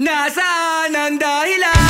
Nasaan ang dahilan?